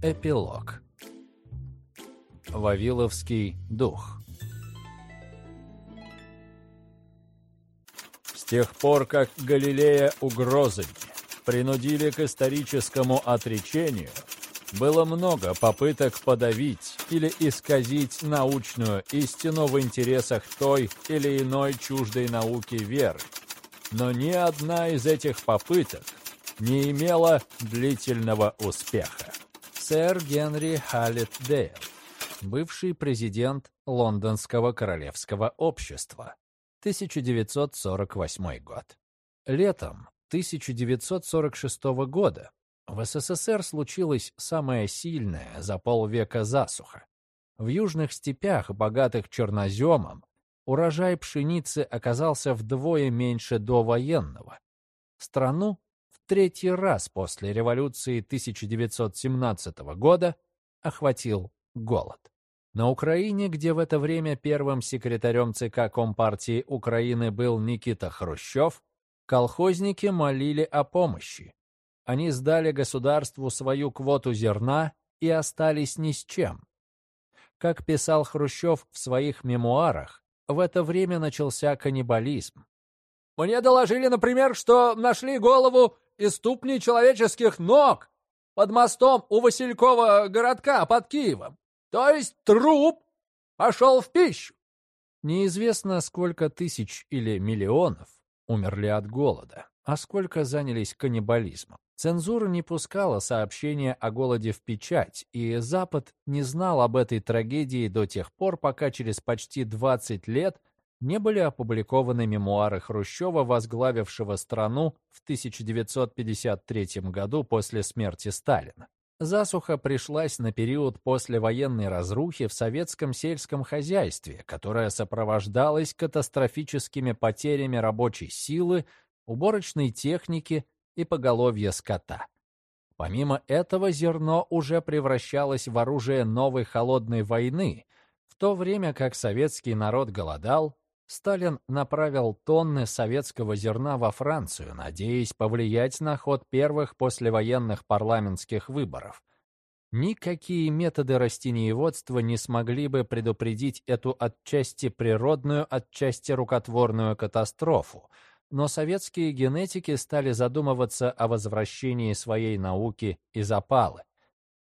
Эпилог. Вавиловский дух. С тех пор, как Галилея угрозами принудили к историческому отречению, было много попыток подавить или исказить научную истину в интересах той или иной чуждой науки веры. Но ни одна из этих попыток не имела длительного успеха. Сэр Генри Халлет Дейл, бывший президент Лондонского королевского общества, 1948 год. Летом 1946 года в СССР случилась самая сильная за полвека засуха. В южных степях, богатых черноземом, урожай пшеницы оказался вдвое меньше довоенного. Страну третий раз после революции 1917 года охватил голод. На Украине, где в это время первым секретарем ЦК Компартии Украины был Никита Хрущев, колхозники молили о помощи. Они сдали государству свою квоту зерна и остались ни с чем. Как писал Хрущев в своих мемуарах, в это время начался каннибализм. «Мне доложили, например, что нашли голову и ступни человеческих ног под мостом у Василькова городка под Киевом. То есть труп пошел в пищу. Неизвестно, сколько тысяч или миллионов умерли от голода, а сколько занялись каннибализмом. Цензура не пускала сообщения о голоде в печать, и Запад не знал об этой трагедии до тех пор, пока через почти 20 лет не были опубликованы мемуары Хрущева, возглавившего страну в 1953 году после смерти Сталина. Засуха пришлась на период послевоенной разрухи в советском сельском хозяйстве, которая сопровождалась катастрофическими потерями рабочей силы, уборочной техники и поголовья скота. Помимо этого, зерно уже превращалось в оружие новой холодной войны, в то время как советский народ голодал, Сталин направил тонны советского зерна во Францию, надеясь повлиять на ход первых послевоенных парламентских выборов. Никакие методы растениеводства не смогли бы предупредить эту отчасти природную, отчасти рукотворную катастрофу, но советские генетики стали задумываться о возвращении своей науки из опалы.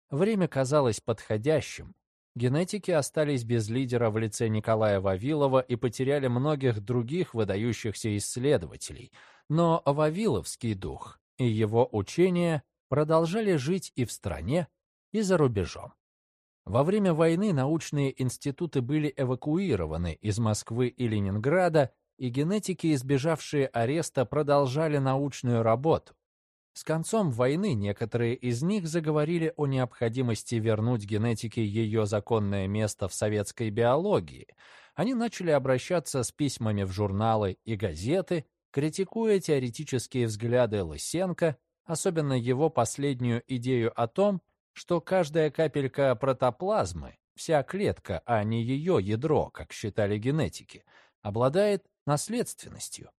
Время казалось подходящим, Генетики остались без лидера в лице Николая Вавилова и потеряли многих других выдающихся исследователей. Но Вавиловский дух и его учения продолжали жить и в стране, и за рубежом. Во время войны научные институты были эвакуированы из Москвы и Ленинграда, и генетики, избежавшие ареста, продолжали научную работу. С концом войны некоторые из них заговорили о необходимости вернуть генетике ее законное место в советской биологии. Они начали обращаться с письмами в журналы и газеты, критикуя теоретические взгляды Лысенко, особенно его последнюю идею о том, что каждая капелька протоплазмы, вся клетка, а не ее ядро, как считали генетики, обладает наследственностью.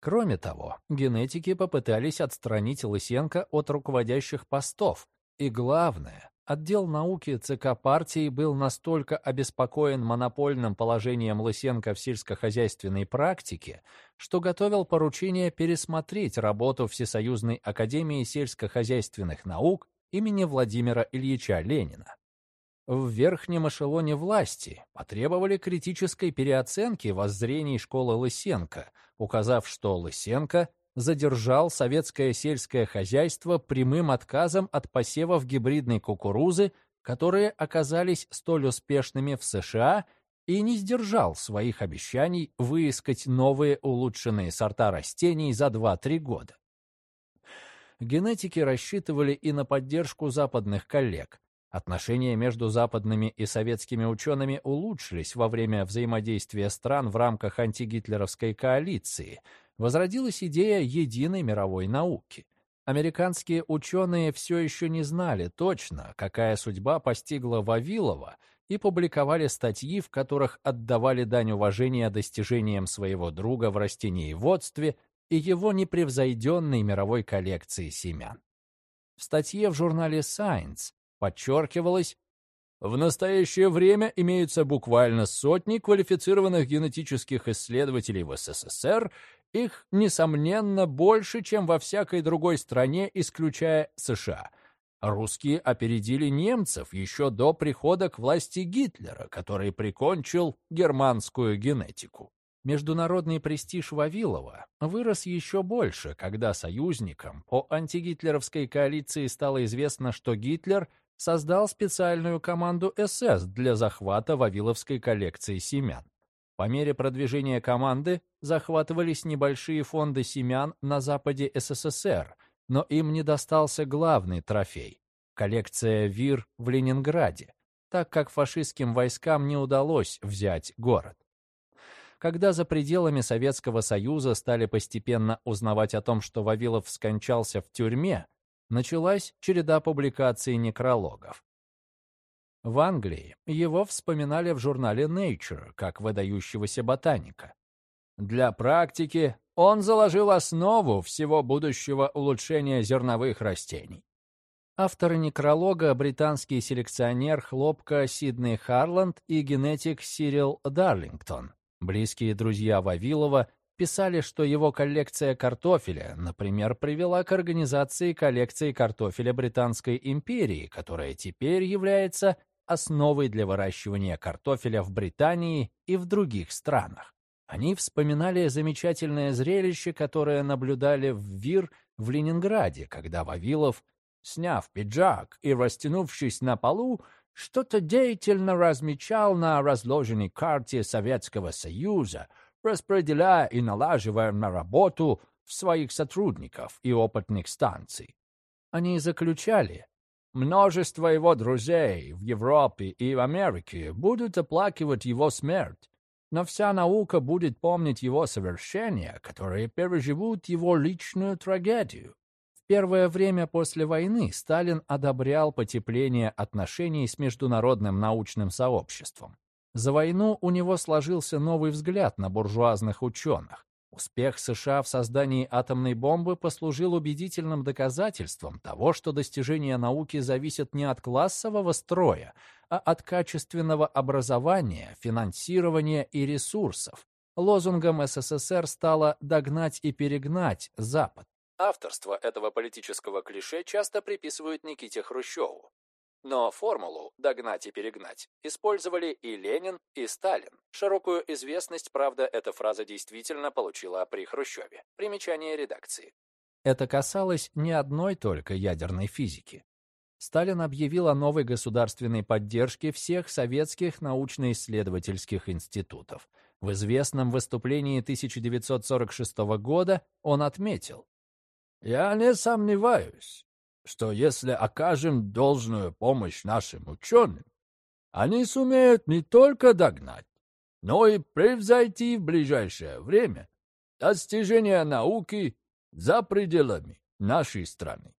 Кроме того, генетики попытались отстранить Лысенко от руководящих постов. И главное, отдел науки ЦК партии был настолько обеспокоен монопольным положением Лысенко в сельскохозяйственной практике, что готовил поручение пересмотреть работу Всесоюзной академии сельскохозяйственных наук имени Владимира Ильича Ленина в верхнем эшелоне власти потребовали критической переоценки воззрений школы Лысенко, указав, что Лысенко задержал советское сельское хозяйство прямым отказом от посевов гибридной кукурузы, которые оказались столь успешными в США, и не сдержал своих обещаний выискать новые улучшенные сорта растений за 2-3 года. Генетики рассчитывали и на поддержку западных коллег, Отношения между западными и советскими учеными улучшились во время взаимодействия стран в рамках антигитлеровской коалиции. Возродилась идея единой мировой науки. Американские ученые все еще не знали точно, какая судьба постигла Вавилова, и публиковали статьи, в которых отдавали дань уважения достижениям своего друга в растениеводстве и его непревзойденной мировой коллекции семян. В статье в журнале Science подчеркивалось, в настоящее время имеются буквально сотни квалифицированных генетических исследователей в СССР, их, несомненно, больше, чем во всякой другой стране, исключая США. Русские опередили немцев еще до прихода к власти Гитлера, который прикончил германскую генетику. Международный престиж Вавилова вырос еще больше, когда союзникам по антигитлеровской коалиции стало известно, что Гитлер создал специальную команду СС для захвата Вавиловской коллекции семян. По мере продвижения команды захватывались небольшие фонды семян на западе СССР, но им не достался главный трофей – коллекция ВИР в Ленинграде, так как фашистским войскам не удалось взять город когда за пределами Советского Союза стали постепенно узнавать о том, что Вавилов скончался в тюрьме, началась череда публикаций некрологов. В Англии его вспоминали в журнале Nature как выдающегося ботаника. Для практики он заложил основу всего будущего улучшения зерновых растений. Автор некролога – британский селекционер хлопка Сидней Харланд и генетик Сирил Дарлингтон. Близкие друзья Вавилова писали, что его коллекция картофеля, например, привела к организации коллекции картофеля Британской империи, которая теперь является основой для выращивания картофеля в Британии и в других странах. Они вспоминали замечательное зрелище, которое наблюдали в ВИР в Ленинграде, когда Вавилов, сняв пиджак и растянувшись на полу, что-то деятельно размечал на разложенной карте Советского Союза, распределяя и налаживая на работу своих сотрудников и опытных станций. Они заключали, множество его друзей в Европе и в Америке будут оплакивать его смерть, но вся наука будет помнить его совершения, которые переживут его личную трагедию первое время после войны Сталин одобрял потепление отношений с международным научным сообществом. За войну у него сложился новый взгляд на буржуазных ученых. Успех США в создании атомной бомбы послужил убедительным доказательством того, что достижения науки зависят не от классового строя, а от качественного образования, финансирования и ресурсов. Лозунгом СССР стало «догнать и перегнать Запад». Авторство этого политического клише часто приписывают Никите Хрущеву. Но формулу «догнать и перегнать» использовали и Ленин, и Сталин. Широкую известность, правда, эта фраза действительно получила при Хрущеве. Примечание редакции. Это касалось не одной только ядерной физики. Сталин объявил о новой государственной поддержке всех советских научно-исследовательских институтов. В известном выступлении 1946 года он отметил, я не сомневаюсь, что если окажем должную помощь нашим ученым, они сумеют не только догнать, но и превзойти в ближайшее время достижения науки за пределами нашей страны.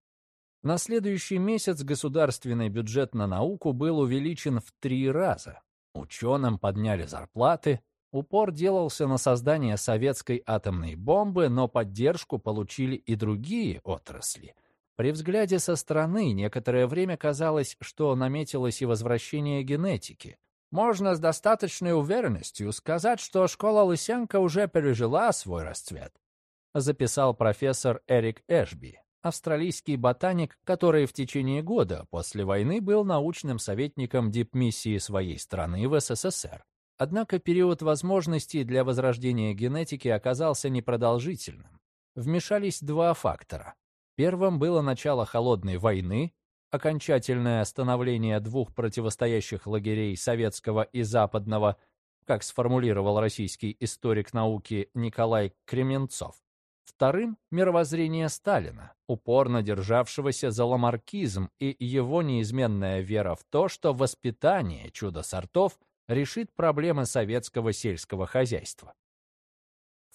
На следующий месяц государственный бюджет на науку был увеличен в три раза. Ученым подняли зарплаты, Упор делался на создание советской атомной бомбы, но поддержку получили и другие отрасли. При взгляде со стороны некоторое время казалось, что наметилось и возвращение генетики. Можно с достаточной уверенностью сказать, что школа Лысенко уже пережила свой расцвет, записал профессор Эрик Эшби, австралийский ботаник, который в течение года после войны был научным советником дипмиссии своей страны в СССР. Однако период возможностей для возрождения генетики оказался непродолжительным. Вмешались два фактора. Первым было начало Холодной войны, окончательное становление двух противостоящих лагерей советского и западного, как сформулировал российский историк науки Николай Кременцов. Вторым — мировоззрение Сталина, упорно державшегося за ламаркизм и его неизменная вера в то, что воспитание чудо сортов — решит проблемы советского сельского хозяйства.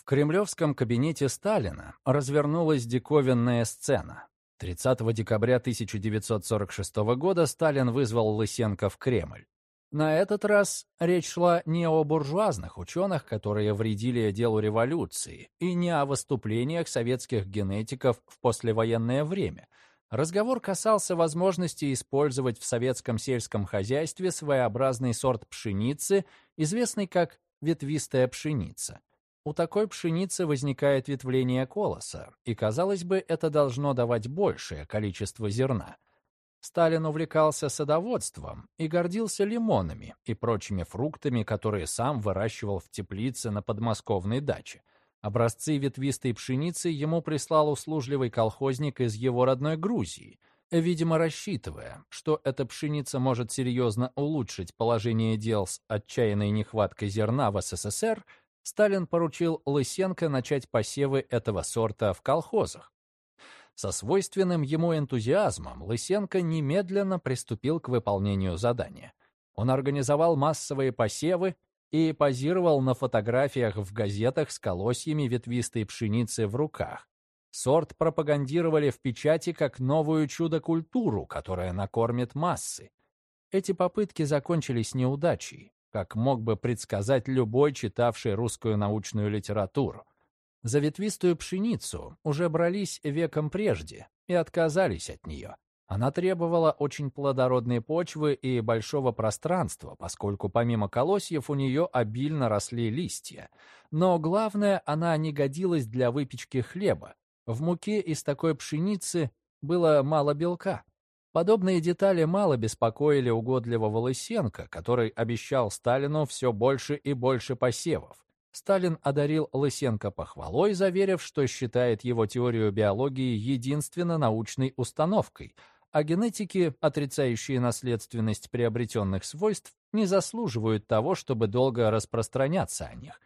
Кремлевском кабинете Сталина развернулась диковинная сцена. 30 декабря 1946 года Сталин вызвал Лысенко в Кремль. На этот раз речь шла не о буржуазных ученых, которые вредили делу революции, и не о выступлениях советских генетиков в послевоенное время. Разговор касался возможности использовать в советском сельском хозяйстве своеобразный сорт пшеницы, известный как ветвистая пшеница. У такой пшеницы возникает ветвление колоса, и, казалось бы, это должно давать большее количество зерна. Сталин увлекался садоводством и гордился лимонами и прочими фруктами, которые сам выращивал в теплице на подмосковной даче – Образцы ветвистой пшеницы ему прислал услужливый колхозник из его родной Грузии, видимо, рассчитывая, что эта пшеница может серьезно улучшить положение дел с отчаянной нехваткой зерна в СССР, Сталин поручил Лысенко начать посевы этого сорта в колхозах. Со свойственным ему энтузиазмом Лысенко немедленно приступил к выполнению задания. Он организовал массовые посевы и позировал на фотографиях в газетах с колосьями ветвистой пшеницы в руках. Сорт пропагандировали в печати как новую чудо-культуру, которая накормит массы. Эти попытки закончились неудачей, как мог бы предсказать любой читавший русскую научную литературу. За ветвистую пшеницу уже брались веком прежде и отказались от нее. Она требовала очень плодородной почвы и большого пространства, поскольку помимо колосьев у нее обильно росли листья. Но главное, она не годилась для выпечки хлеба. В муке из такой пшеницы было мало белка. Подобные детали мало беспокоили угодливого Лысенко, который обещал Сталину все больше и больше посевов. Сталин одарил Лысенко похвалой, заверив, что считает его теорию биологии единственно научной установкой — а генетики, отрицающие наследственность приобретенных свойств, не заслуживают того, чтобы долго распространяться о них.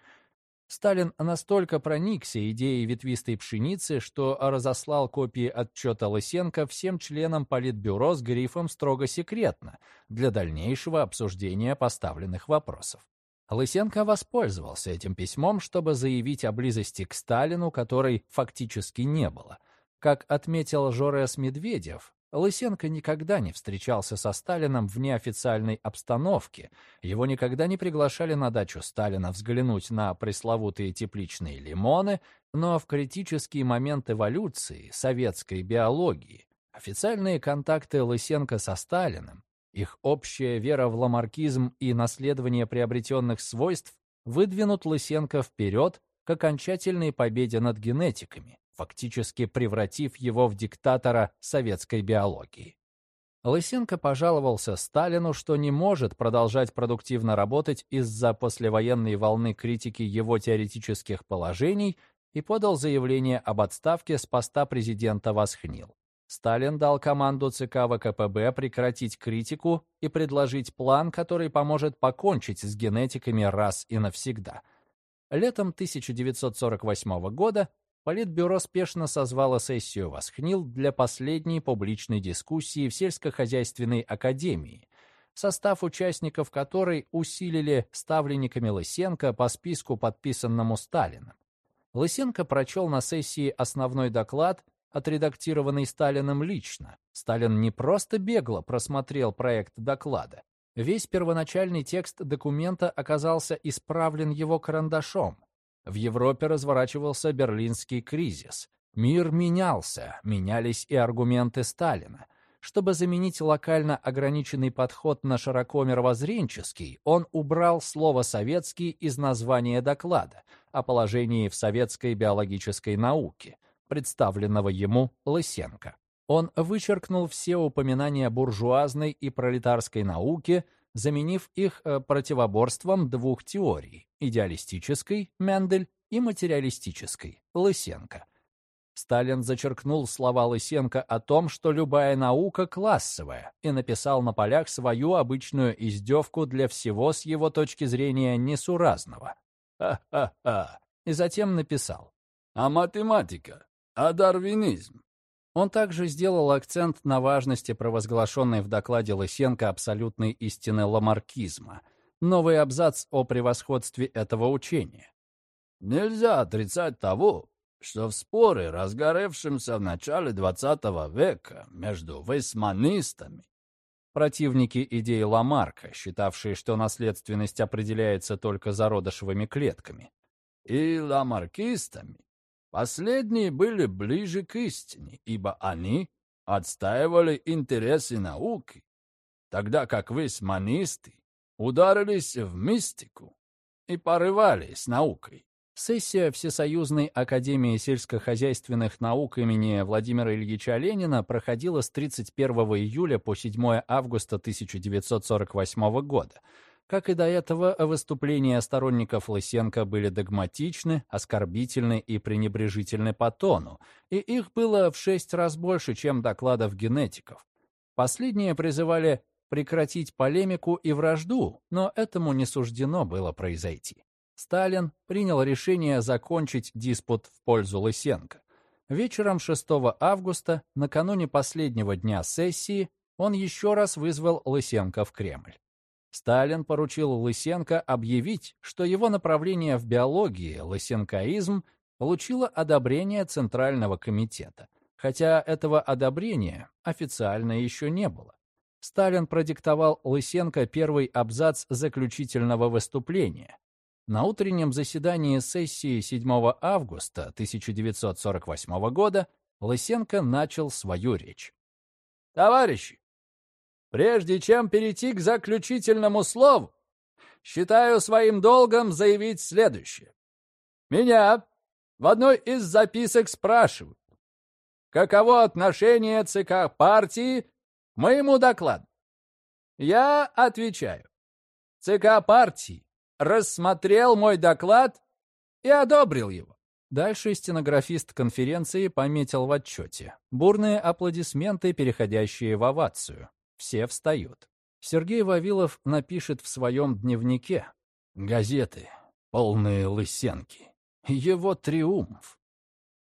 Сталин настолько проникся идеей ветвистой пшеницы, что разослал копии отчета Лысенко всем членам Политбюро с грифом «строго секретно» для дальнейшего обсуждения поставленных вопросов. Лысенко воспользовался этим письмом, чтобы заявить о близости к Сталину, которой фактически не было. Как отметил Жорес Медведев, Лысенко никогда не встречался со Сталином в неофициальной обстановке, его никогда не приглашали на дачу Сталина взглянуть на пресловутые тепличные лимоны, но в критический момент эволюции советской биологии официальные контакты Лысенко со Сталиным, их общая вера в ламаркизм и наследование приобретенных свойств выдвинут Лысенко вперед к окончательной победе над генетиками, фактически превратив его в диктатора советской биологии. Лысенко пожаловался Сталину, что не может продолжать продуктивно работать из-за послевоенной волны критики его теоретических положений и подал заявление об отставке с поста президента Восхнил. Сталин дал команду ЦК ВКПБ прекратить критику и предложить план, который поможет покончить с генетиками раз и навсегда. Летом 1948 года Политбюро спешно созвало сессию Восхнил для последней публичной дискуссии в сельскохозяйственной академии, состав участников которой усилили ставленниками Лысенко по списку, подписанному Сталином. Лысенко прочел на сессии основной доклад, отредактированный Сталиным лично. Сталин не просто бегло просмотрел проект доклада. Весь первоначальный текст документа оказался исправлен его карандашом — в Европе разворачивался берлинский кризис. Мир менялся, менялись и аргументы Сталина. Чтобы заменить локально ограниченный подход на широко мировоззренческий, он убрал слово «советский» из названия доклада о положении в советской биологической науке, представленного ему Лысенко. Он вычеркнул все упоминания буржуазной и пролетарской науки – заменив их э, противоборством двух теорий – идеалистической – Мендель и материалистической – Лысенко. Сталин зачеркнул слова Лысенко о том, что любая наука классовая, и написал на полях свою обычную издевку для всего с его точки зрения несуразного. Ха-ха-ха. И затем написал. А математика? А дарвинизм? Он также сделал акцент на важности провозглашенной в докладе Лысенко абсолютной истины ламаркизма, новый абзац о превосходстве этого учения. «Нельзя отрицать того, что в споре, разгоревшемся в начале XX века между весьманистами, противники идеи Ламарка, считавшие, что наследственность определяется только зародышевыми клетками, и ламаркистами, Последние были ближе к истине, ибо они отстаивали интересы науки, тогда как вы, сманисты, ударились в мистику и порывали с наукой. Сессия Всесоюзной Академии сельскохозяйственных наук имени Владимира Ильича Ленина проходила с 31 июля по 7 августа 1948 года. Как и до этого, выступления сторонников Лысенко были догматичны, оскорбительны и пренебрежительны по тону, и их было в шесть раз больше, чем докладов генетиков. Последние призывали прекратить полемику и вражду, но этому не суждено было произойти. Сталин принял решение закончить диспут в пользу Лысенко. Вечером 6 августа, накануне последнего дня сессии, он еще раз вызвал Лысенко в Кремль. Сталин поручил Лысенко объявить, что его направление в биологии, лысенкоизм, получило одобрение Центрального комитета, хотя этого одобрения официально еще не было. Сталин продиктовал Лысенко первый абзац заключительного выступления, на утреннем заседании сессии 7 августа 1948 года Лысенко начал свою речь. «Товарищи, прежде чем перейти к заключительному слову, считаю своим долгом заявить следующее. Меня в одной из записок спрашивают, каково отношение ЦК партии к моему докладу. Я отвечаю, ЦК партии рассмотрел мой доклад и одобрил его. Дальше стенографист конференции пометил в отчете. Бурные аплодисменты, переходящие в овацию. Все встают. Сергей Вавилов напишет в своем дневнике. Газеты, полные лысенки. Его триумф.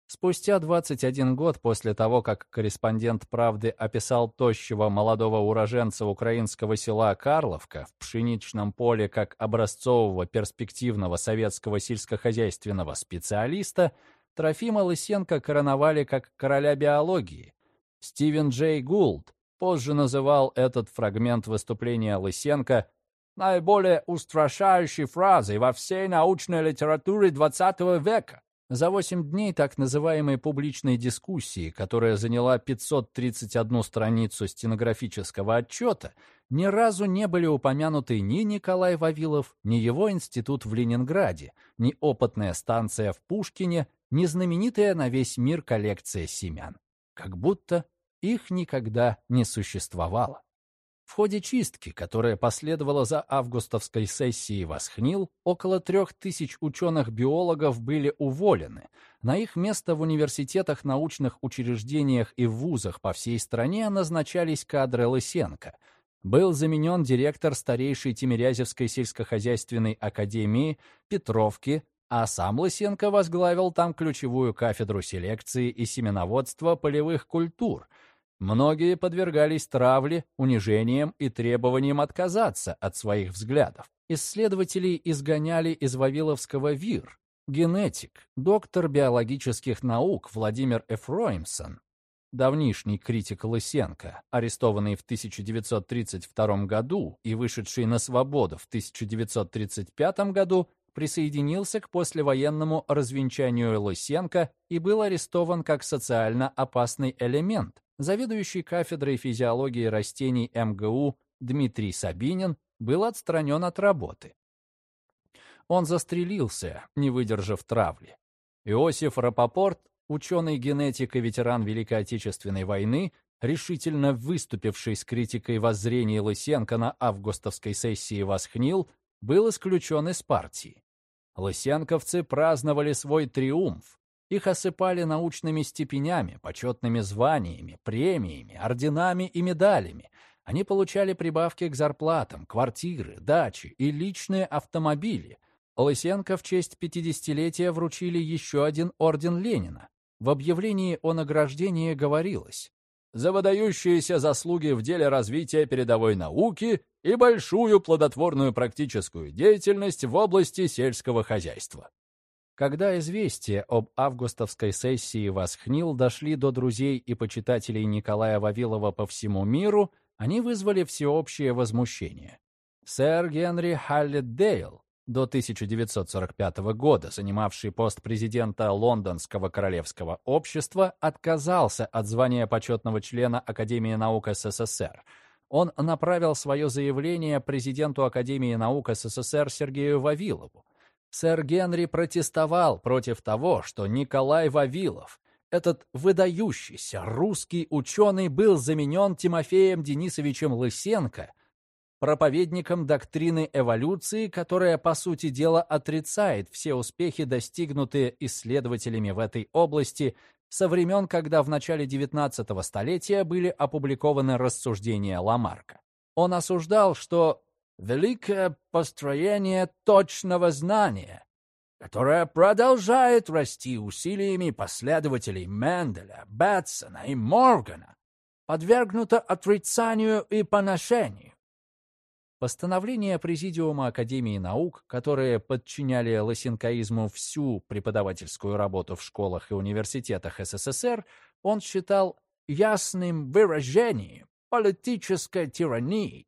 Спустя 21 год после того, как корреспондент «Правды» описал тощего молодого уроженца украинского села Карловка в пшеничном поле как образцового перспективного советского сельскохозяйственного специалиста, Трофима Лысенко короновали как короля биологии. Стивен Джей Гулд позже называл этот фрагмент выступления Лысенко наиболее устрашающей фразой во всей научной литературе XX века. За 8 дней так называемой публичной дискуссии, которая заняла 531 страницу стенографического отчета, ни разу не были упомянуты ни Николай Вавилов, ни его институт в Ленинграде, ни опытная станция в Пушкине, ни знаменитая на весь мир коллекция семян. Как будто их никогда не существовало. В ходе чистки, которая последовала за августовской сессией Восхнил, около трех тысяч ученых-биологов были уволены. На их место в университетах, научных учреждениях и вузах по всей стране назначались кадры Лысенко. Был заменен директор старейшей Тимирязевской сельскохозяйственной академии Петровки, а сам Лысенко возглавил там ключевую кафедру селекции и семеноводства полевых культур — Многие подвергались травле, унижениям и требованиям отказаться от своих взглядов. Исследователей изгоняли из Вавиловского ВИР. Генетик, доктор биологических наук Владимир Эфроимсон, давнишний критик Лысенко, арестованный в 1932 году и вышедший на свободу в 1935 году, присоединился к послевоенному развенчанию Лысенко и был арестован как социально опасный элемент, заведующий кафедрой физиологии растений МГУ Дмитрий Сабинин был отстранен от работы. Он застрелился, не выдержав травли. Иосиф Рапопорт, ученый-генетик и ветеран Великой Отечественной войны, решительно выступивший с критикой воззрений Лысенко на августовской сессии Восхнил, был исключен из партии. Лысенковцы праздновали свой триумф, их осыпали научными степенями, почетными званиями, премиями, орденами и медалями. Они получали прибавки к зарплатам, квартиры, дачи и личные автомобили. Лысенко в честь 50-летия вручили еще один орден Ленина. В объявлении о награждении говорилось «За выдающиеся заслуги в деле развития передовой науки и большую плодотворную практическую деятельность в области сельского хозяйства». Когда известия об августовской сессии Восхнил дошли до друзей и почитателей Николая Вавилова по всему миру, они вызвали всеобщее возмущение. Сэр Генри Халлетдейл, до 1945 года занимавший пост президента Лондонского королевского общества, отказался от звания почетного члена Академии наук СССР. Он направил свое заявление президенту Академии наук СССР Сергею Вавилову. Сэр Генри протестовал против того, что Николай Вавилов, этот выдающийся русский ученый, был заменен Тимофеем Денисовичем Лысенко, проповедником доктрины эволюции, которая, по сути дела, отрицает все успехи, достигнутые исследователями в этой области со времен, когда в начале XIX столетия были опубликованы рассуждения Ламарка. Он осуждал, что «великое построение точного знания», которое продолжает расти усилиями последователей Менделя, Бетсона и Моргана, подвергнуто отрицанию и поношению. Постановления Президиума Академии наук, которые подчиняли лосинкоизму всю преподавательскую работу в школах и университетах СССР, он считал ясным выражением политической тирании.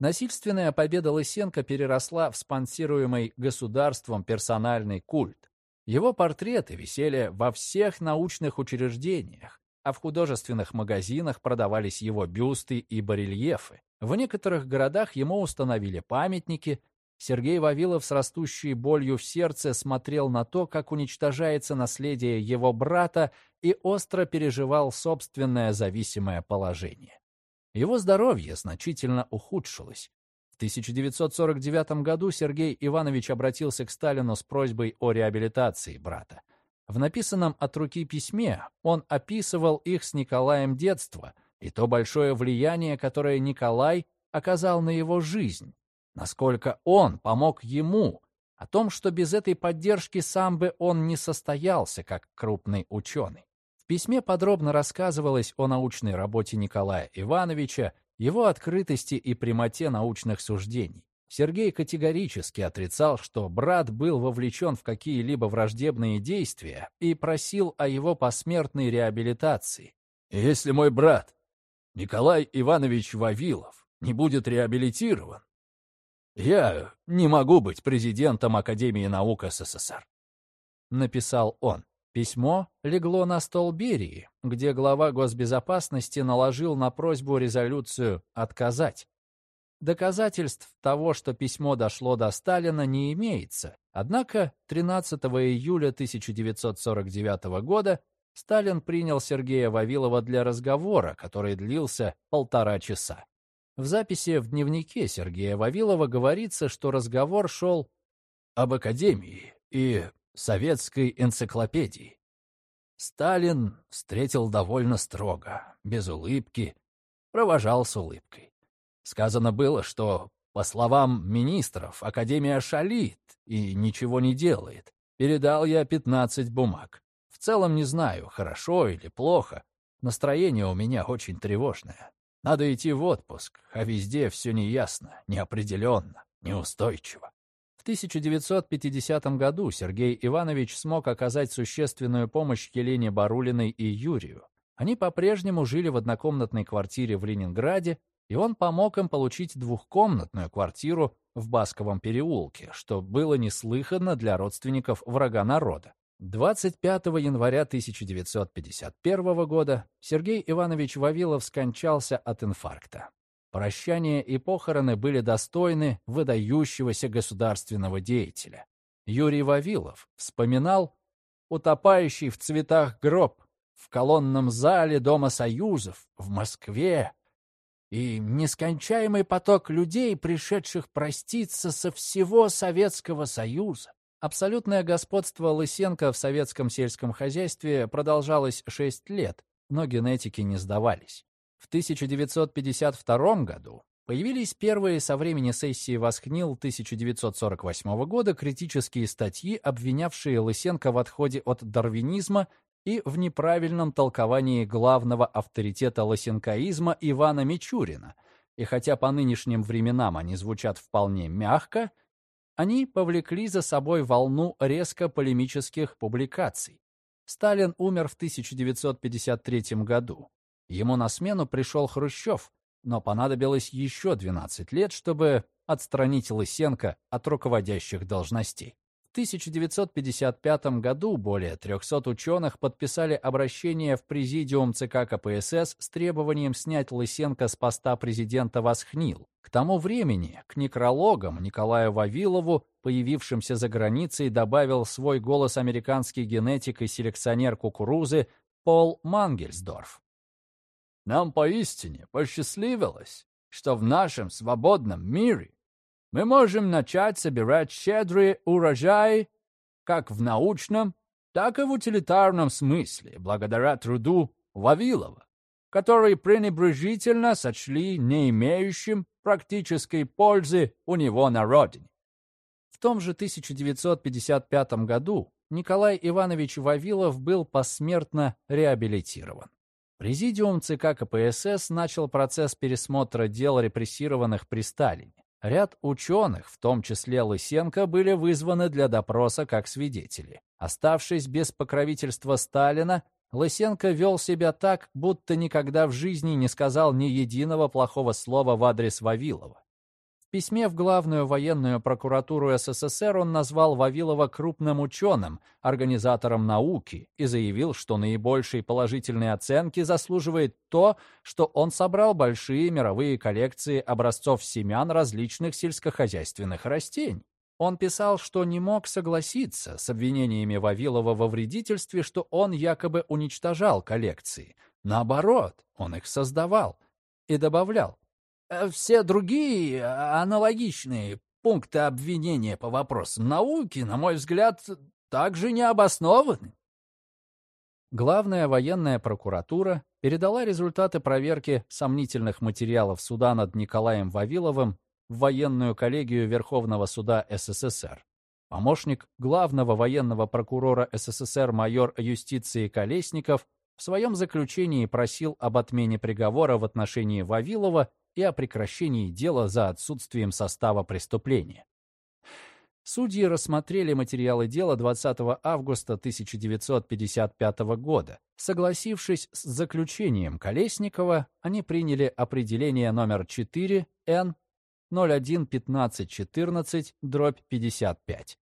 Насильственная победа Лысенко переросла в спонсируемый государством персональный культ. Его портреты висели во всех научных учреждениях, а в художественных магазинах продавались его бюсты и барельефы. В некоторых городах ему установили памятники. Сергей Вавилов с растущей болью в сердце смотрел на то, как уничтожается наследие его брата и остро переживал собственное зависимое положение. Его здоровье значительно ухудшилось. В 1949 году Сергей Иванович обратился к Сталину с просьбой о реабилитации брата. В написанном от руки письме он описывал их с Николаем детство и то большое влияние, которое Николай оказал на его жизнь, насколько он помог ему, о том, что без этой поддержки сам бы он не состоялся как крупный ученый. Письме подробно рассказывалось о научной работе Николая Ивановича, его открытости и прямоте научных суждений. Сергей категорически отрицал, что брат был вовлечен в какие-либо враждебные действия и просил о его посмертной реабилитации. «Если мой брат, Николай Иванович Вавилов, не будет реабилитирован, я не могу быть президентом Академии наук СССР», — написал он. Письмо легло на стол Берии, где глава госбезопасности наложил на просьбу резолюцию «отказать». Доказательств того, что письмо дошло до Сталина, не имеется. Однако 13 июля 1949 года Сталин принял Сергея Вавилова для разговора, который длился полтора часа. В записи в дневнике Сергея Вавилова говорится, что разговор шел об Академии и советской энциклопедии. Сталин встретил довольно строго, без улыбки, провожал с улыбкой. Сказано было, что, по словам министров, Академия шалит и ничего не делает. Передал я 15 бумаг. В целом не знаю, хорошо или плохо. Настроение у меня очень тревожное. Надо идти в отпуск, а везде все неясно, неопределенно, неустойчиво. В 1950 году Сергей Иванович смог оказать существенную помощь Елене Барулиной и Юрию. Они по-прежнему жили в однокомнатной квартире в Ленинграде, и он помог им получить двухкомнатную квартиру в Басковом переулке, что было неслыханно для родственников врага народа. 25 января 1951 года Сергей Иванович Вавилов скончался от инфаркта. Прощание и похороны были достойны выдающегося государственного деятеля. Юрий Вавилов вспоминал утопающий в цветах гроб в колонном зале Дома Союзов в Москве и нескончаемый поток людей, пришедших проститься со всего Советского Союза. Абсолютное господство Лысенко в советском сельском хозяйстве продолжалось шесть лет, но генетики не сдавались. В 1952 году появились первые со времени сессии Восхнил 1948 года критические статьи, обвинявшие Лысенко в отходе от дарвинизма и в неправильном толковании главного авторитета лосенкоизма Ивана Мичурина, и хотя по нынешним временам они звучат вполне мягко, они повлекли за собой волну резко полемических публикаций. Сталин умер в 1953 году. Ему на смену пришел Хрущев, но понадобилось еще 12 лет, чтобы отстранить Лысенко от руководящих должностей. В 1955 году более 300 ученых подписали обращение в Президиум ЦК КПСС с требованием снять Лысенко с поста президента Восхнил. К тому времени к некрологам Николаю Вавилову, появившимся за границей, добавил свой голос американский генетик и селекционер кукурузы Пол Мангельсдорф. «Нам поистине посчастливилось, что в нашем свободном мире мы можем начать собирать щедрые урожаи как в научном, так и в утилитарном смысле, благодаря труду Вавилова, который пренебрежительно сочли не имеющим практической пользы у него на родине. В том же 1955 году Николай Иванович Вавилов был посмертно реабилитирован. Президиум ЦК КПСС начал процесс пересмотра дел репрессированных при Сталине. Ряд ученых, в том числе Лысенко, были вызваны для допроса как свидетели. Оставшись без покровительства Сталина, Лысенко вел себя так, будто никогда в жизни не сказал ни единого плохого слова в адрес Вавилова. Письме в Главную военную прокуратуру СССР он назвал Вавилова крупным ученым, организатором науки и заявил, что наибольшей положительной оценки заслуживает то, что он собрал большие мировые коллекции образцов семян различных сельскохозяйственных растений. Он писал, что не мог согласиться с обвинениями Вавилова во вредительстве, что он якобы уничтожал коллекции. Наоборот, он их создавал. И добавлял, все другие э, аналогичные пункты обвинения по вопросам науки, на мой взгляд, также не обоснованы. Главная военная прокуратура передала результаты проверки сомнительных материалов суда над Николаем Вавиловым в военную коллегию Верховного суда СССР. Помощник главного военного прокурора СССР майор юстиции Колесников в своем заключении просил об отмене приговора в отношении Вавилова и о прекращении дела за отсутствием состава преступления. Судьи рассмотрели материалы дела 20 августа 1955 года. Согласившись с заключением Колесникова, они приняли определение номер 4 Н 011514 дробь 55.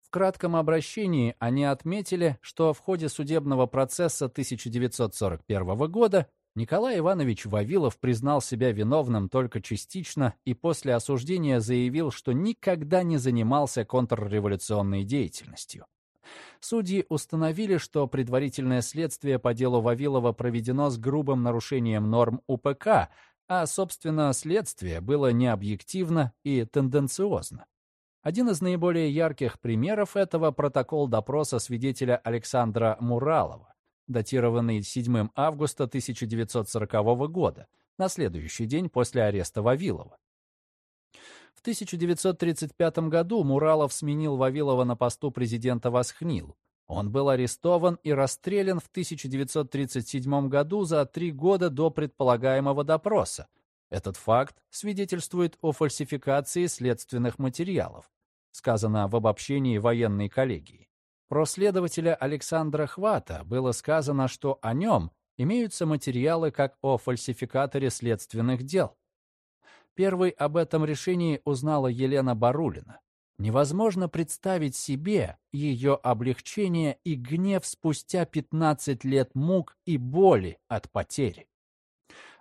В кратком обращении они отметили, что в ходе судебного процесса 1941 года Николай Иванович Вавилов признал себя виновным только частично и после осуждения заявил, что никогда не занимался контрреволюционной деятельностью. Судьи установили, что предварительное следствие по делу Вавилова проведено с грубым нарушением норм УПК, а, собственно, следствие было необъективно и тенденциозно. Один из наиболее ярких примеров этого протокол допроса свидетеля Александра Муралова датированный 7 августа 1940 года, на следующий день после ареста Вавилова. В 1935 году Муралов сменил Вавилова на посту президента Восхнил. Он был арестован и расстрелян в 1937 году за три года до предполагаемого допроса. Этот факт свидетельствует о фальсификации следственных материалов, сказано в обобщении военной коллегии. Про следователя Александра Хвата было сказано, что о нем имеются материалы как о фальсификаторе следственных дел. Первой об этом решении узнала Елена Барулина. Невозможно представить себе ее облегчение и гнев спустя 15 лет мук и боли от потери.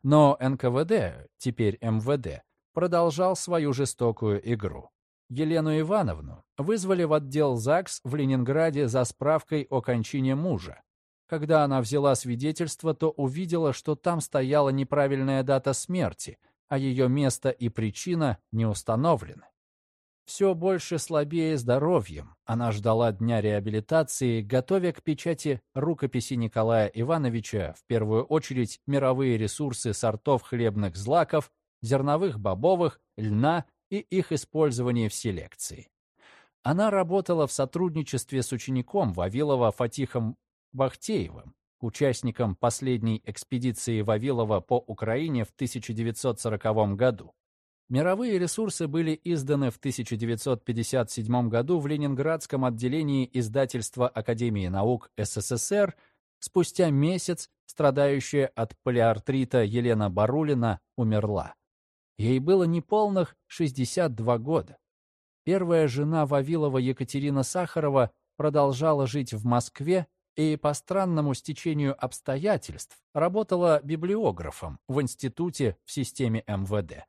Но НКВД, теперь МВД, продолжал свою жестокую игру. Елену Ивановну вызвали в отдел ЗАГС в Ленинграде за справкой о кончине мужа. Когда она взяла свидетельство, то увидела, что там стояла неправильная дата смерти, а ее место и причина не установлены. Все больше слабее здоровьем, она ждала дня реабилитации, готовя к печати рукописи Николая Ивановича, в первую очередь мировые ресурсы сортов хлебных злаков, зерновых бобовых, льна и их использование в селекции. Она работала в сотрудничестве с учеником Вавилова Фатихом Бахтеевым, участником последней экспедиции Вавилова по Украине в 1940 году. Мировые ресурсы были изданы в 1957 году в Ленинградском отделении издательства Академии наук СССР. Спустя месяц страдающая от полиартрита Елена Барулина умерла. Ей было неполных 62 года. Первая жена Вавилова Екатерина Сахарова продолжала жить в Москве и по странному стечению обстоятельств работала библиографом в институте в системе МВД.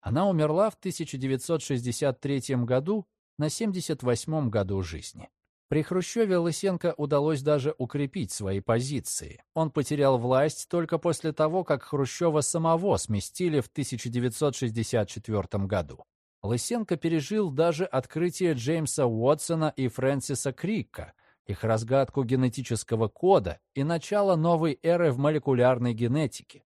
Она умерла в 1963 году на 78 году жизни. При Хрущеве Лысенко удалось даже укрепить свои позиции. Он потерял власть только после того, как Хрущева самого сместили в 1964 году. Лысенко пережил даже открытие Джеймса Уотсона и Фрэнсиса Крика, их разгадку генетического кода и начало новой эры в молекулярной генетике.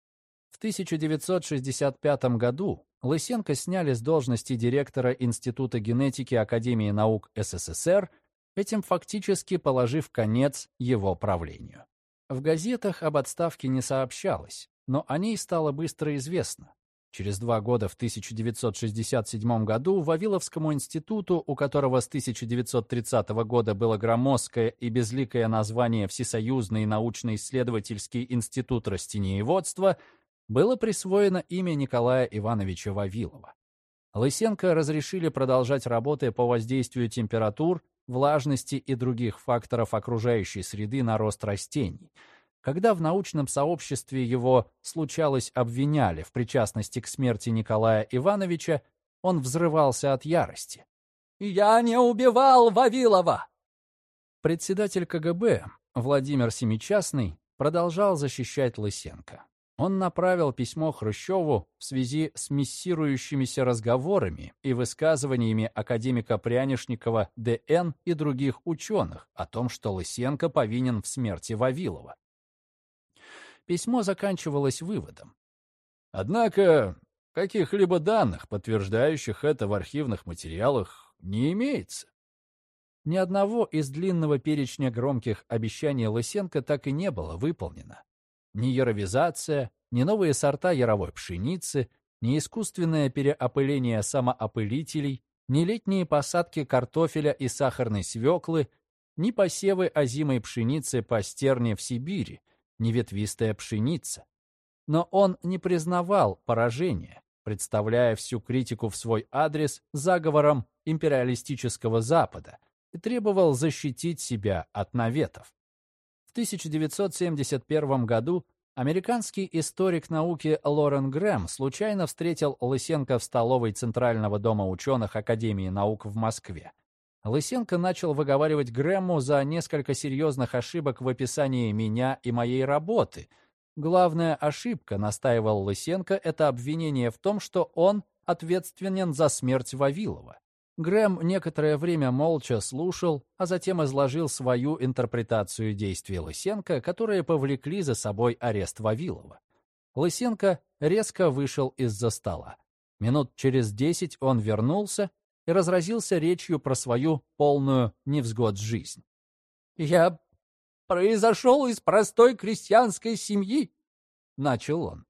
В 1965 году Лысенко сняли с должности директора Института генетики Академии наук СССР – этим фактически положив конец его правлению. В газетах об отставке не сообщалось, но о ней стало быстро известно. Через два года в 1967 году Вавиловскому институту, у которого с 1930 года было громоздкое и безликое название Всесоюзный научно-исследовательский институт растениеводства, было присвоено имя Николая Ивановича Вавилова. Лысенко разрешили продолжать работы по воздействию температур, влажности и других факторов окружающей среды на рост растений. Когда в научном сообществе его случалось обвиняли в причастности к смерти Николая Ивановича, он взрывался от ярости. «Я не убивал Вавилова!» Председатель КГБ Владимир Семичастный продолжал защищать Лысенко он направил письмо Хрущеву в связи с миссирующимися разговорами и высказываниями академика Прянишникова Д.Н. и других ученых о том, что Лысенко повинен в смерти Вавилова. Письмо заканчивалось выводом. Однако каких-либо данных, подтверждающих это в архивных материалах, не имеется. Ни одного из длинного перечня громких обещаний Лысенко так и не было выполнено. Ни яровизация, ни новые сорта яровой пшеницы, ни искусственное переопыление самоопылителей, ни летние посадки картофеля и сахарной свеклы, ни посевы озимой пшеницы по стерне в Сибири, ни ветвистая пшеница. Но он не признавал поражения, представляя всю критику в свой адрес заговором империалистического Запада и требовал защитить себя от наветов. 1971 году американский историк науки Лорен Грэм случайно встретил Лысенко в столовой Центрального дома ученых Академии наук в Москве. Лысенко начал выговаривать Грэму за несколько серьезных ошибок в описании меня и моей работы. Главная ошибка, настаивал Лысенко, это обвинение в том, что он ответственен за смерть Вавилова. Грэм некоторое время молча слушал, а затем изложил свою интерпретацию действий Лысенко, которые повлекли за собой арест Вавилова. Лысенко резко вышел из-за стола. Минут через десять он вернулся и разразился речью про свою полную невзгод жизнь. «Я произошел из простой крестьянской семьи», — начал он.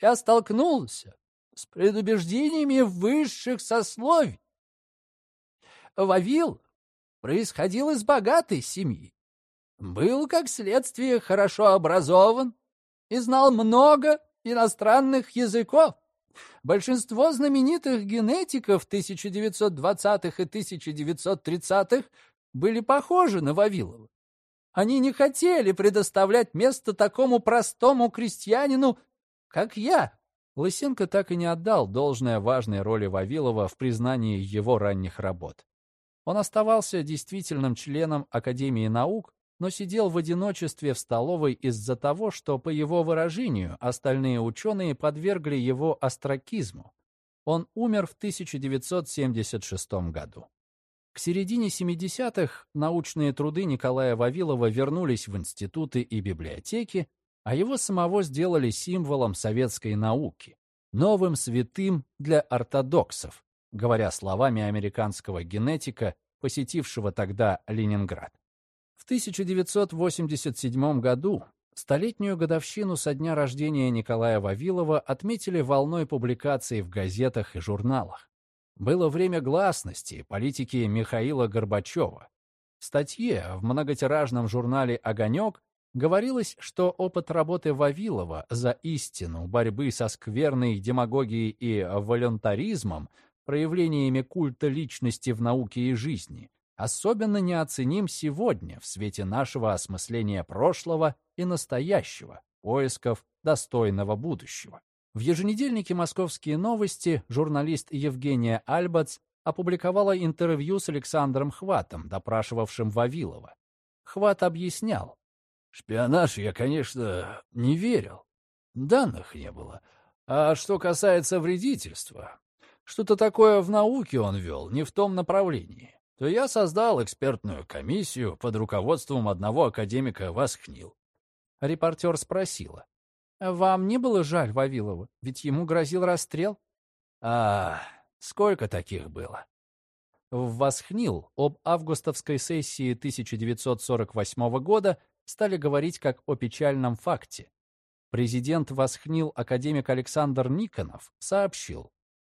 «Я столкнулся с предубеждениями высших сословий, Вавил происходил из богатой семьи. Был, как следствие, хорошо образован и знал много иностранных языков. Большинство знаменитых генетиков 1920-х и 1930-х были похожи на Вавилова. Они не хотели предоставлять место такому простому крестьянину, как я. Лысенко так и не отдал должное важной роли Вавилова в признании его ранних работ. Он оставался действительным членом Академии наук, но сидел в одиночестве в столовой из-за того, что, по его выражению, остальные ученые подвергли его остракизму. Он умер в 1976 году. К середине 70-х научные труды Николая Вавилова вернулись в институты и библиотеки, а его самого сделали символом советской науки, новым святым для ортодоксов, говоря словами американского генетика, посетившего тогда Ленинград. В 1987 году столетнюю годовщину со дня рождения Николая Вавилова отметили волной публикаций в газетах и журналах. Было время гласности политики Михаила Горбачева. В статье в многотиражном журнале «Огонек» Говорилось, что опыт работы Вавилова за истину, борьбы со скверной демагогией и волонтаризмом, проявлениями культа личности в науке и жизни, особенно неоценим сегодня в свете нашего осмысления прошлого и настоящего, поисков достойного будущего. В еженедельнике «Московские новости» журналист Евгения Альбац опубликовала интервью с Александром Хватом, допрашивавшим Вавилова. Хват объяснял. «Шпионаж я, конечно, не верил. Данных не было. А что касается вредительства, что-то такое в науке он вел, не в том направлении, то я создал экспертную комиссию под руководством одного академика Васхнил. Репортер спросила. «Вам не было жаль Вавилова? Ведь ему грозил расстрел?» «А, сколько таких было?» В Восхнил об августовской сессии 1948 года стали говорить как о печальном факте. Президент Восхнил академик Александр Никонов сообщил.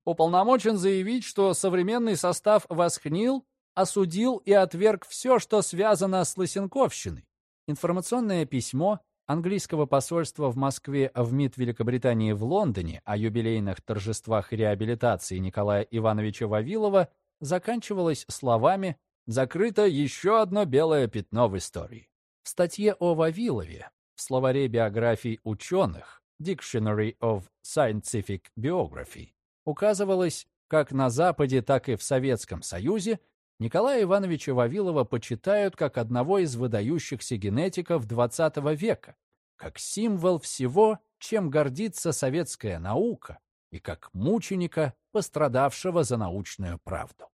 Уполномочен заявить, что современный состав Восхнил осудил и отверг все, что связано с Лысенковщиной. Информационное письмо английского посольства в Москве в МИД Великобритании в Лондоне о юбилейных торжествах реабилитации Николая Ивановича Вавилова заканчивалось словами «Закрыто еще одно белое пятно в истории». В статье о Вавилове в словаре биографий ученых Dictionary of Scientific Biography указывалось, как на Западе, так и в Советском Союзе Николая Ивановича Вавилова почитают как одного из выдающихся генетиков XX века, как символ всего, чем гордится советская наука, и как мученика, пострадавшего за научную правду.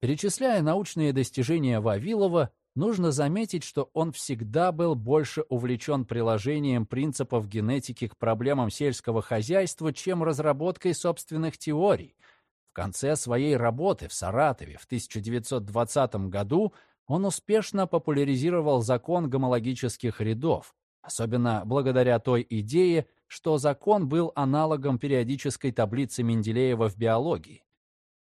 Перечисляя научные достижения Вавилова, нужно заметить, что он всегда был больше увлечен приложением принципов генетики к проблемам сельского хозяйства, чем разработкой собственных теорий — в конце своей работы в Саратове в 1920 году он успешно популяризировал закон гомологических рядов, особенно благодаря той идее, что закон был аналогом периодической таблицы Менделеева в биологии.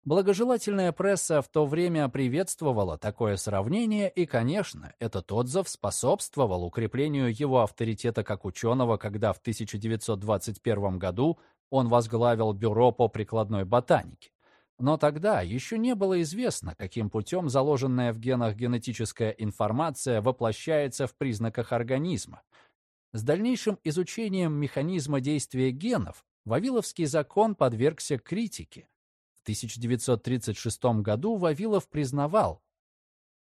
Благожелательная пресса в то время приветствовала такое сравнение, и, конечно, этот отзыв способствовал укреплению его авторитета как ученого, когда в 1921 году он возглавил бюро по прикладной ботанике. Но тогда еще не было известно, каким путем заложенная в генах генетическая информация воплощается в признаках организма. С дальнейшим изучением механизма действия генов Вавиловский закон подвергся критике. В 1936 году Вавилов признавал,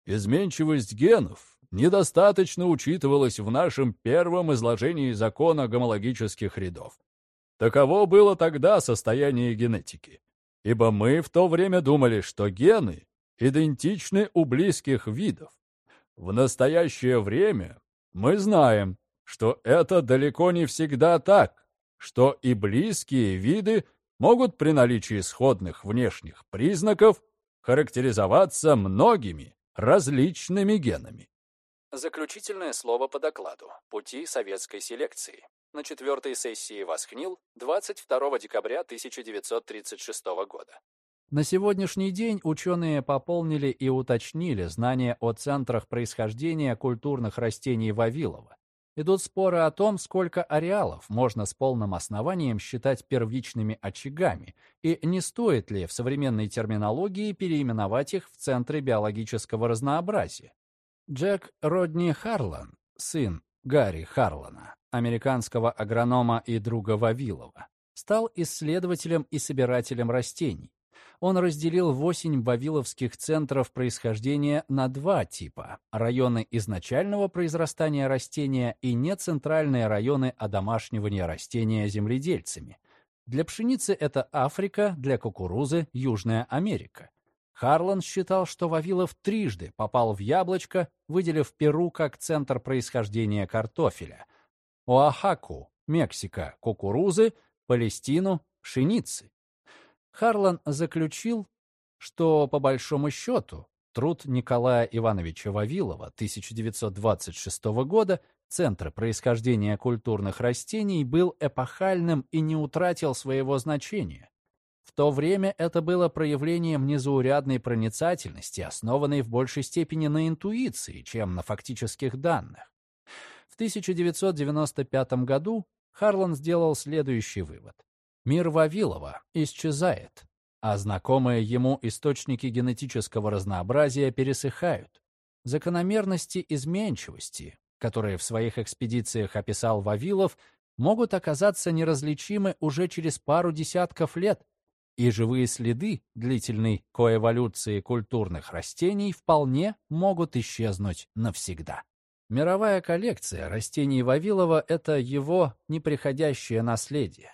«Изменчивость генов недостаточно учитывалась в нашем первом изложении закона гомологических рядов. Таково было тогда состояние генетики. Ибо мы в то время думали, что гены идентичны у близких видов. В настоящее время мы знаем, что это далеко не всегда так, что и близкие виды могут при наличии сходных внешних признаков характеризоваться многими различными генами. Заключительное слово по докладу «Пути советской селекции» на четвертой сессии Восхнил 22 декабря 1936 года. На сегодняшний день ученые пополнили и уточнили знания о центрах происхождения культурных растений Вавилова. Идут споры о том, сколько ареалов можно с полным основанием считать первичными очагами, и не стоит ли в современной терминологии переименовать их в центры биологического разнообразия. Джек Родни Харлан, сын Гарри Харлана, американского агронома и друга Вавилова, стал исследователем и собирателем растений. Он разделил восемь вавиловских центров происхождения на два типа – районы изначального произрастания растения и нецентральные районы одомашнивания растения земледельцами. Для пшеницы это Африка, для кукурузы – Южная Америка. Харлан считал, что Вавилов трижды попал в яблочко, выделив Перу как центр происхождения картофеля, Оахаку, Мексика, кукурузы, Палестину, пшеницы. Харлан заключил, что, по большому счету, труд Николая Ивановича Вавилова 1926 года «Центр происхождения культурных растений» был эпохальным и не утратил своего значения. В то время это было проявлением незаурядной проницательности, основанной в большей степени на интуиции, чем на фактических данных. В 1995 году Харлан сделал следующий вывод. Мир Вавилова исчезает, а знакомые ему источники генетического разнообразия пересыхают. Закономерности изменчивости, которые в своих экспедициях описал Вавилов, могут оказаться неразличимы уже через пару десятков лет, и живые следы длительной коэволюции культурных растений вполне могут исчезнуть навсегда. Мировая коллекция растений Вавилова — это его неприходящее наследие.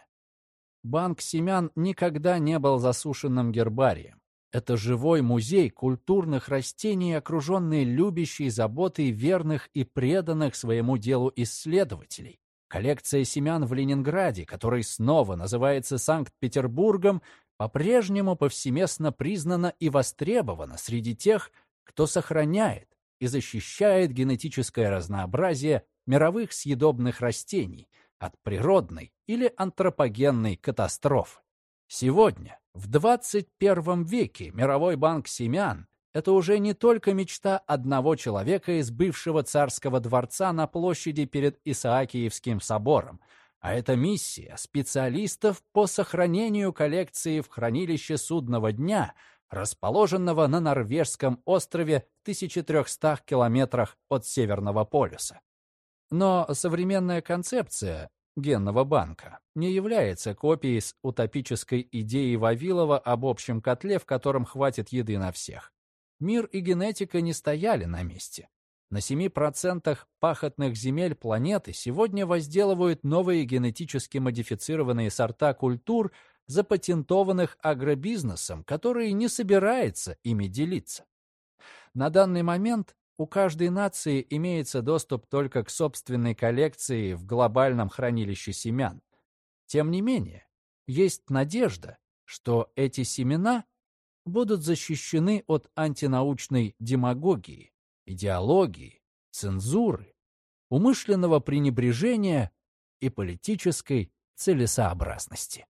Банк семян никогда не был засушенным гербарием. Это живой музей культурных растений, окруженный любящей заботой верных и преданных своему делу исследователей. Коллекция семян в Ленинграде, который снова называется Санкт-Петербургом, по-прежнему повсеместно признана и востребована среди тех, кто сохраняет и защищает генетическое разнообразие мировых съедобных растений – от природной или антропогенной катастрофы. Сегодня, в 21 веке, Мировой банк семян – это уже не только мечта одного человека из бывшего царского дворца на площади перед Исаакиевским собором, а это миссия специалистов по сохранению коллекции в хранилище судного дня, расположенного на норвежском острове в 1300 километрах от Северного полюса. Но современная концепция генного банка не является копией с утопической идеей Вавилова об общем котле, в котором хватит еды на всех. Мир и генетика не стояли на месте. На 7% пахотных земель планеты сегодня возделывают новые генетически модифицированные сорта культур, запатентованных агробизнесом, который не собирается ими делиться. На данный момент у каждой нации имеется доступ только к собственной коллекции в глобальном хранилище семян. Тем не менее, есть надежда, что эти семена будут защищены от антинаучной демагогии, идеологии, цензуры, умышленного пренебрежения и политической целесообразности.